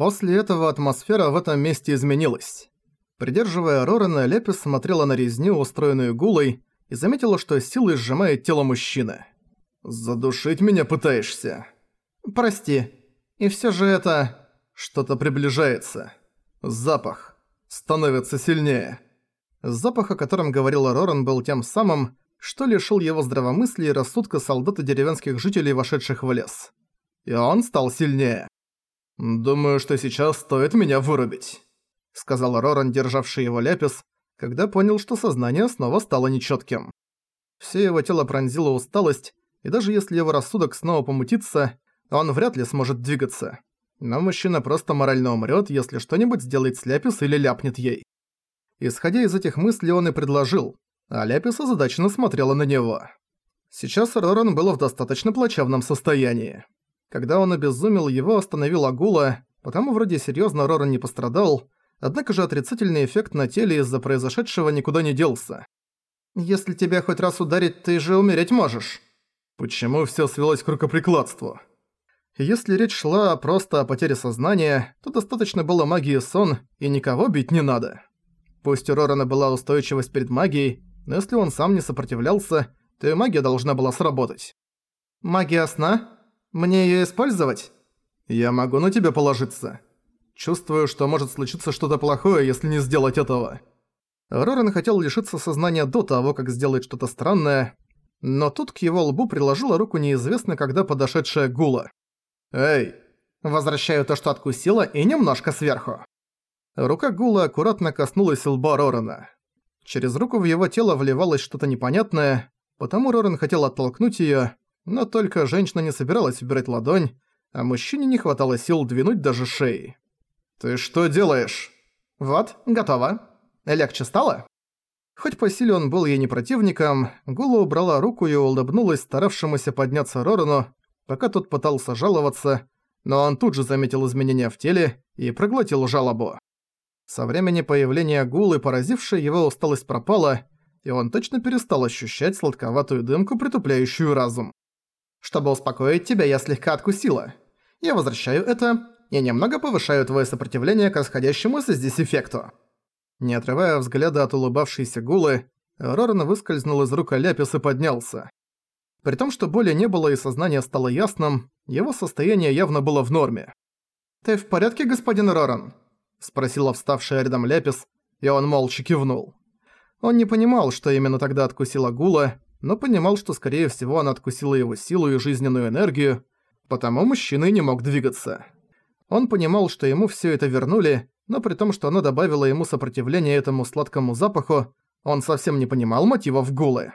После этого атмосфера в этом месте изменилась. Придерживая Рорана, Лепис смотрела на резню, устроенную гулой, и заметила, что силой сжимает тело мужчины. «Задушить меня пытаешься?» «Прости. И всё же это...» Что-то приближается. Запах. Становится сильнее. Запах, о котором говорила Роран, был тем самым, что лишил его здравомыслия и рассудка солдат и деревенских жителей, вошедших в лес. И он стал сильнее. «Думаю, что сейчас стоит меня вырубить», — сказал Роран, державший его ляпис, когда понял, что сознание снова стало нечётким. Все его тело пронзила усталость, и даже если его рассудок снова помутится, он вряд ли сможет двигаться. Но мужчина просто морально умрет, если что-нибудь сделает с Ляпис или ляпнет ей. Исходя из этих мыслей, он и предложил, а Ляпис озадаченно смотрела на него. Сейчас Роран был в достаточно плачевном состоянии. Когда он обезумел, его остановил Агула, потому вроде серьезно Роран не пострадал, однако же отрицательный эффект на теле из-за произошедшего никуда не делся. «Если тебя хоть раз ударить, ты же умереть можешь». Почему все свелось к рукоприкладству? Если речь шла просто о потере сознания, то достаточно было магии сон, и никого бить не надо. Пусть у Рорана была устойчивость перед магией, но если он сам не сопротивлялся, то и магия должна была сработать. «Магия сна? Мне её использовать?» «Я могу на тебя положиться. Чувствую, что может случиться что-то плохое, если не сделать этого». Роран хотел лишиться сознания до того, как сделать что-то странное, но тут к его лбу приложила руку неизвестно когда подошедшая Гула. «Эй!» Возвращаю то, что откусила, и немножко сверху. Рука Гула аккуратно коснулась лба Рорана. Через руку в его тело вливалось что-то непонятное, потому Роран хотел оттолкнуть её, но только женщина не собиралась убирать ладонь, а мужчине не хватало сил двинуть даже шеи. «Ты что делаешь?» «Вот, готово. Легче стало?» Хоть по силе он был ей не противником, Гула убрала руку и улыбнулась старавшемуся подняться Рорану, пока тот пытался жаловаться, но он тут же заметил изменения в теле и проглотил жалобу. Со времени появления Гулы поразившая его усталость пропала, и он точно перестал ощущать сладковатую дымку, притупляющую разум. «Чтобы успокоить тебя, я слегка откусила. Я возвращаю это и немного повышаю твое сопротивление к расходящемуся здесь эффекту». Не отрывая взгляда от улыбавшейся Гулы, Роран выскользнул из рук Аляпис и поднялся. При том, что боли не было и сознание стало ясным, его состояние явно было в норме. «Ты в порядке, господин Роран?» – спросила вставшая рядом Ляпис, и он молча кивнул. Он не понимал, что именно тогда откусила Гула, но понимал, что скорее всего она откусила его силу и жизненную энергию, потому мужчина и не мог двигаться. Он понимал, что ему все это вернули, но при том, что она добавила ему сопротивление этому сладкому запаху, он совсем не понимал мотивов Гулы.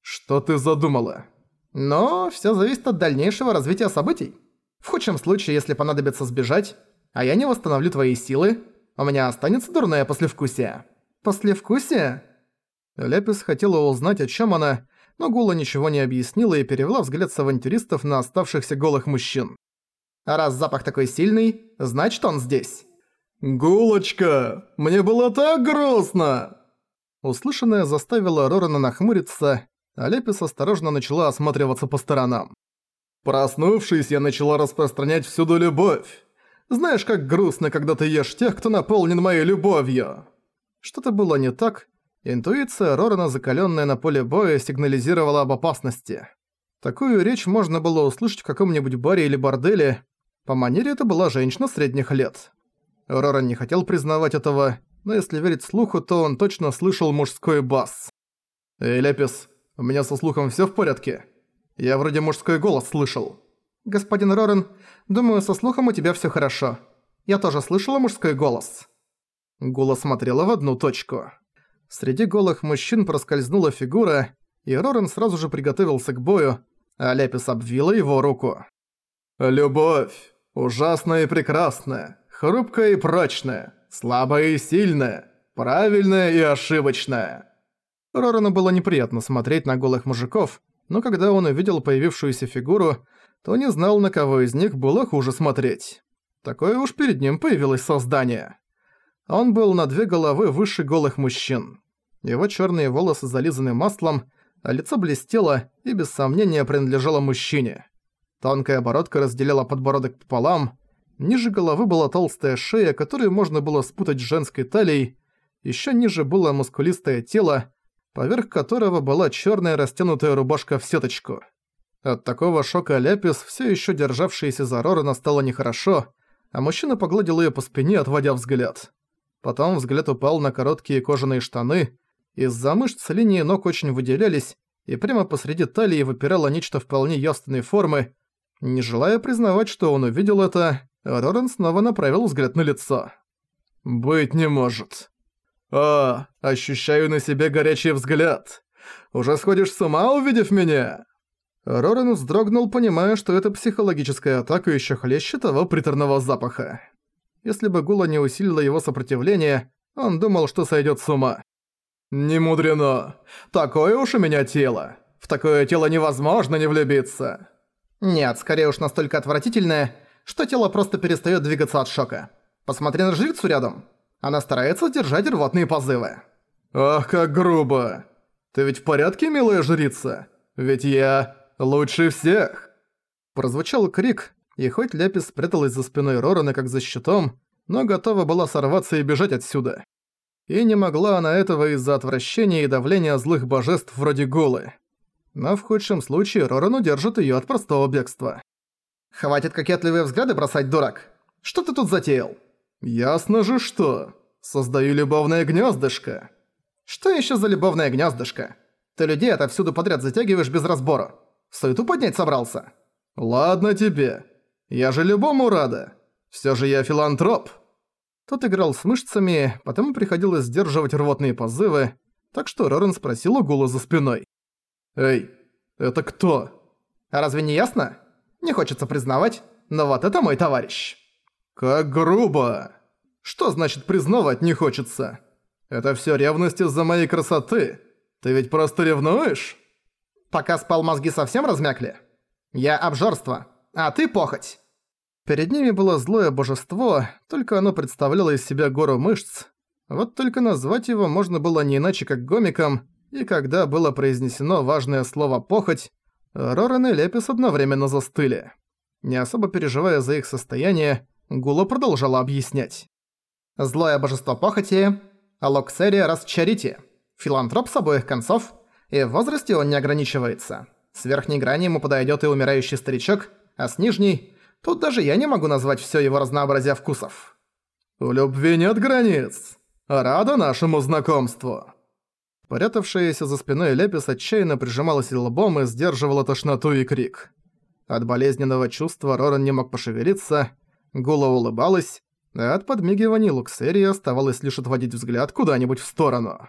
«Что ты задумала?» «Но всё зависит от дальнейшего развития событий. В худшем случае, если понадобится сбежать, а я не восстановлю твои силы, у меня останется дурное послевкусие». «Послевкусие?» Лепис хотела узнать, о чём она, но Гула ничего не объяснила и перевела взгляд с авантюристов на оставшихся голых мужчин. «А раз запах такой сильный, значит он здесь». «Гулочка, мне было так грустно!» Услышанное заставило Рорана нахмуриться, а Лепис осторожно начала осматриваться по сторонам. Проснувшись, я начала распространять всюду любовь. Знаешь, как грустно, когда ты ешь тех, кто наполнен моей любовью. Что-то было не так. Интуиция Рорана, закаленная на поле боя, сигнализировала об опасности. Такую речь можно было услышать в каком-нибудь баре или борделе. По манере это была женщина средних лет. Роран не хотел признавать этого, но если верить слуху, то он точно слышал мужской бас. «Эй, Лепис, у меня со слухом всё в порядке? Я вроде мужской голос слышал». «Господин Роран, думаю, со слухом у тебя всё хорошо. Я тоже слышала мужской голос». Гула смотрела в одну точку. Среди голых мужчин проскользнула фигура, и Роран сразу же приготовился к бою, а Лепис обвила его руку. «Любовь! Ужасная и прекрасная! Хрупкая и прочная, слабая и сильная, правильная и ошибочная. Рорану было неприятно смотреть на голых мужиков, но когда он увидел появившуюся фигуру, то не знал, на кого из них было хуже смотреть. Такое уж перед ним появилось создание. Он был на две головы выше голых мужчин. Его черные волосы зализаны маслом, а лицо блестело и без сомнения принадлежало мужчине. Тонкая бородка разделяла подбородок пополам, Ниже головы была толстая шея, которую можно было спутать с женской талией, ещё ниже было мускулистое тело, поверх которого была чёрная растянутая рубашка в сеточку. От такого шока Ляпис, всё ещё державшаяся за Рорана, стало нехорошо, а мужчина погладил её по спине, отводя взгляд. Потом взгляд упал на короткие кожаные штаны, из-за мышц линии ног очень выделялись, и прямо посреди талии выпирало нечто вполне явственной формы. Не желая признавать, что он увидел это, Роран снова направил взгляд на лицо. «Быть не может». «А, ощущаю на себе горячий взгляд. Уже сходишь с ума, увидев меня?» Роран вздрогнул, понимая, что это психологическая атака еще хлеще того приторного запаха. Если бы Гула не усилила его сопротивление, он думал, что сойдет с ума. «Не мудрено. Такое уж у меня тело. В такое тело невозможно не влюбиться». «Нет, скорее уж настолько отвратительное, что тело просто перестает двигаться от шока. Посмотри на жрицу рядом. Она старается держать рвотные позывы. «Ах, как грубо! Ты ведь в порядке, милая жрица? Ведь я лучше всех!» Прозвучал крик, и хоть Ляпис спряталась за спиной Рорана как за щитом, но готова была сорваться и бежать отсюда. И не могла она этого из-за отвращения и давления злых божеств вроде Голы. Но в худшем случае Роран удержит её от простого бегства. «Хватит кокетливые взгляды бросать, дурак! Что ты тут затеял?» «Ясно же что. Создаю любовное гнездышко». «Что еще за любовное гнездышко? Ты людей отовсюду подряд затягиваешь без разбора. Суету поднять собрался?» «Ладно тебе. Я же любому рада. Все же я филантроп». Тот играл с мышцами, потому приходилось сдерживать рвотные позывы, так что Рорен спросил у Гула за спиной. «Эй, это кто?» «А разве не ясно? Не хочется признавать, но вот это мой товарищ». «Как грубо! Что значит признавать не хочется? Это всё ревность из-за моей красоты. Ты ведь просто ревнуешь?» «Пока спал, мозги совсем размякли? Я обжорство, а ты похоть!» Перед ними было злое божество, только оно представляло из себя гору мышц. Вот только назвать его можно было не иначе как гомиком, и когда было произнесено важное слово «похоть», Роран и Лепис одновременно застыли. Не особо переживая за их состояние, Гула продолжала объяснять. «Злое божество похоти, Алоксерия расчарите, филантроп с обоих концов, и в возрасте он не ограничивается. С верхней грани ему подойдет и умирающий старичок, а с нижней... Тут даже я не могу назвать все его разнообразие вкусов». «У любви нет границ. Рада нашему знакомству». Порятавшаяся за спиной Лепис отчаянно прижималась лбом и сдерживала тошноту и крик. От болезненного чувства Роран не мог пошевелиться, Гула улыбалась, а от подмигиваний Луксерии оставалось лишь отводить взгляд куда-нибудь в сторону.